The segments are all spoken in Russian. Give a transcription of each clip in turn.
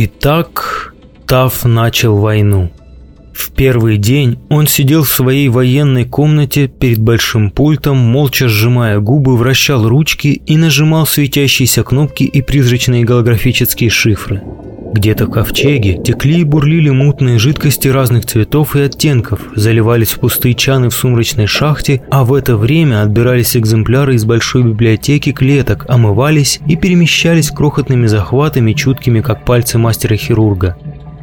Итак, Таф начал войну. В первый день он сидел в своей военной комнате перед большим пультом, молча сжимая губы, вращал ручки и нажимал светящиеся кнопки и призрачные голографические шифры. Где-то в ковчеге текли и бурлили мутные жидкости разных цветов и оттенков, заливались в пустые чаны в сумрачной шахте, а в это время отбирались экземпляры из большой библиотеки клеток, омывались и перемещались крохотными захватами, чуткими как пальцы мастера-хирурга.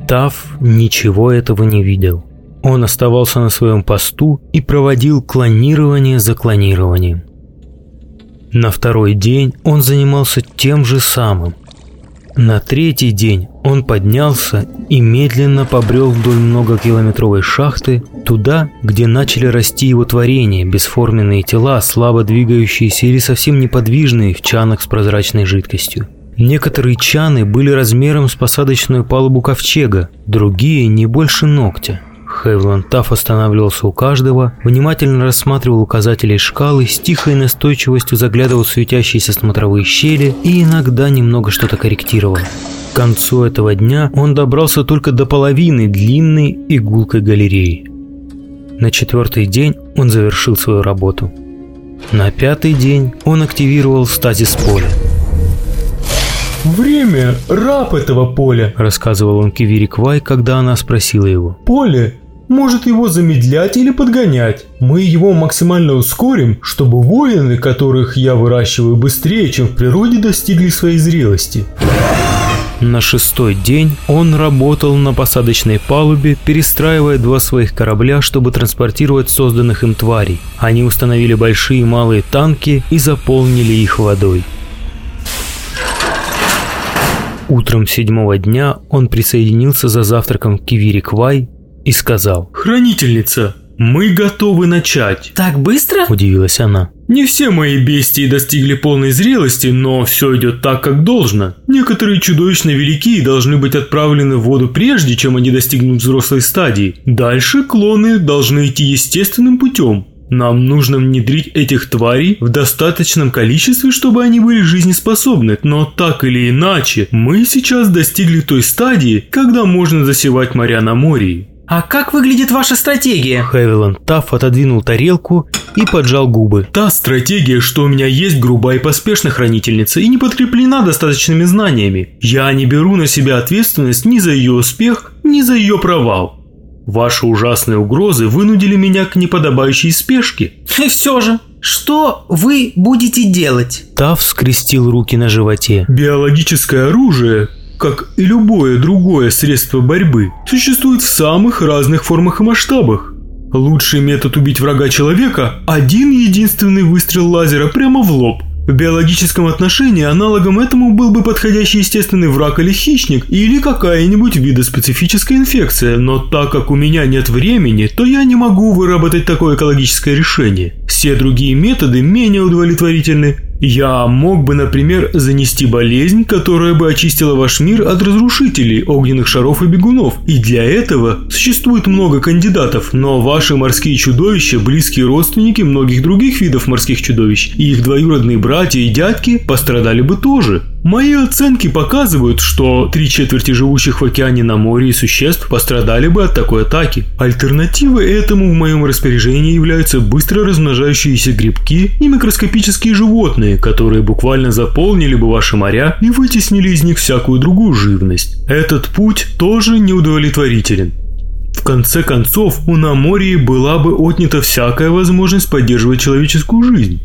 Тав ничего этого не видел. Он оставался на своем посту и проводил клонирование за клонированием. На второй день он занимался тем же самым. На третий день он поднялся и медленно побрел вдоль многокилометровой шахты туда, где начали расти его творения, бесформенные тела, слабо двигающиеся или совсем неподвижные в чанах с прозрачной жидкостью. Некоторые чаны были размером с посадочную палубу ковчега, другие не больше ногтя. Хевланд Тафф останавливался у каждого, внимательно рассматривал указатели шкалы, с тихой настойчивостью заглядывал в светящиеся смотровые щели и иногда немного что-то корректировал. К концу этого дня он добрался только до половины длинной и гулкой галереи. На четвертый день он завершил свою работу. На пятый день он активировал стазис поля. «Время – раб этого поля», – рассказывал он Кивири Квай, когда она спросила его. «Поле может его замедлять или подгонять. Мы его максимально ускорим, чтобы воины, которых я выращиваю быстрее, чем в природе, достигли своей зрелости». На шестой день он работал на посадочной палубе, перестраивая два своих корабля, чтобы транспортировать созданных им тварей. Они установили большие и малые танки и заполнили их водой. Утром седьмого дня он присоединился за завтраком к Кивири Квай и сказал «Хранительница, мы готовы начать». «Так быстро?» – удивилась она. «Не все мои бестии достигли полной зрелости, но все идет так, как должно. Некоторые чудовищно велики и должны быть отправлены в воду прежде, чем они достигнут взрослой стадии. Дальше клоны должны идти естественным путем. Нам нужно внедрить этих тварей в достаточном количестве, чтобы они были жизнеспособны, но так или иначе, мы сейчас достигли той стадии, когда можно засевать моря на море. А как выглядит ваша стратегия? Хевиланд Тафф отодвинул тарелку и поджал губы. Та стратегия, что у меня есть грубая и поспешная хранительница и не подкреплена достаточными знаниями. Я не беру на себя ответственность ни за ее успех, ни за ее провал. Ваши ужасные угрозы вынудили меня к неподобающей спешке. И все же, что вы будете делать? Тав скрестил руки на животе. Биологическое оружие, как и любое другое средство борьбы, существует в самых разных формах и масштабах. Лучший метод убить врага человека – один единственный выстрел лазера прямо в лоб – в биологическом отношении аналогом этому был бы подходящий естественный враг или хищник, или какая-нибудь видоспецифическая инфекция, но так как у меня нет времени, то я не могу выработать такое экологическое решение. Все другие методы менее удовлетворительны. Я мог бы, например, занести болезнь, которая бы очистила ваш мир от разрушителей, огненных шаров и бегунов. И для этого существует много кандидатов, но ваши морские чудовища – близкие родственники многих других видов морских чудовищ, и их двоюродные братья и дядьки пострадали бы тоже. Мои оценки показывают, что три четверти живущих в океане на море и существ пострадали бы от такой атаки. Альтернативой этому в моем распоряжении являются быстро размножающиеся грибки и микроскопические животные, которые буквально заполнили бы ваши моря и вытеснили из них всякую другую живность. Этот путь тоже неудовлетворителен. В конце концов, у Намории была бы отнята всякая возможность поддерживать человеческую жизнь.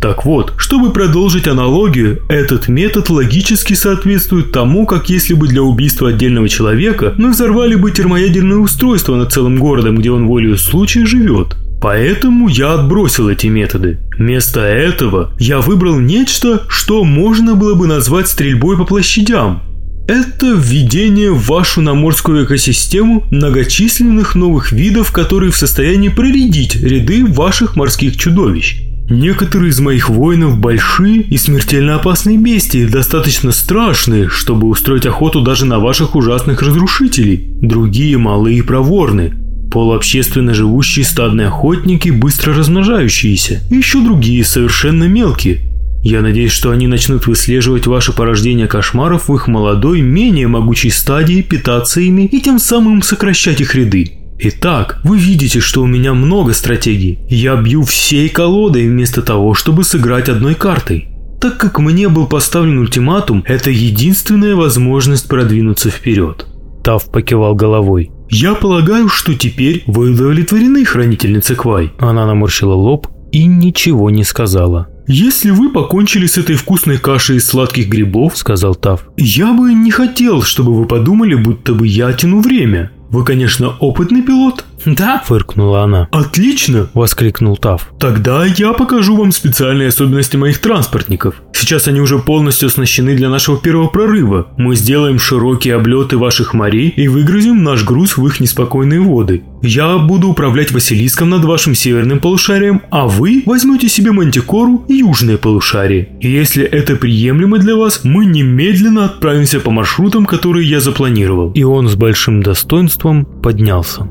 Так вот, чтобы продолжить аналогию, этот метод логически соответствует тому, как если бы для убийства отдельного человека мы взорвали бы термоядерное устройство над целым городом, где он волею случая живет. Поэтому я отбросил эти методы. Вместо этого я выбрал нечто, что можно было бы назвать стрельбой по площадям. Это введение в вашу наморскую экосистему многочисленных новых видов, которые в состоянии проредить ряды ваших морских чудовищ. Некоторые из моих воинов большие и смертельно опасные бестии, достаточно страшные, чтобы устроить охоту даже на ваших ужасных разрушителей. Другие малые и проворны. полуобщественно живущие стадные охотники, быстро размножающиеся, и еще другие совершенно мелкие. Я надеюсь, что они начнут выслеживать ваше порождение кошмаров в их молодой, менее могучей стадии, питаться ими и тем самым сокращать их ряды. Итак, вы видите, что у меня много стратегий. Я бью всей колодой вместо того, чтобы сыграть одной картой. Так как мне был поставлен ультиматум, это единственная возможность продвинуться вперед. Тав покивал головой. Я полагаю, что теперь вы удовлетворены, хранительница Квай. Она наморщила лоб и ничего не сказала. «Если вы покончили с этой вкусной кашей из сладких грибов, — сказал Тав, — я бы не хотел, чтобы вы подумали, будто бы я тяну время. Вы, конечно, опытный пилот?» «Да?» – фыркнула она. «Отлично!» – воскликнул Тав. «Тогда я покажу вам специальные особенности моих транспортников. Сейчас они уже полностью оснащены для нашего первого прорыва. Мы сделаем широкие облеты ваших морей и выгрузим наш груз в их неспокойные воды. Я буду управлять Василиском над вашим северным полушарием, а вы возьмете себе Мантикору и южное полушарие. И если это приемлемо для вас, мы немедленно отправимся по маршрутам, которые я запланировал». И он с большим достоинством поднялся.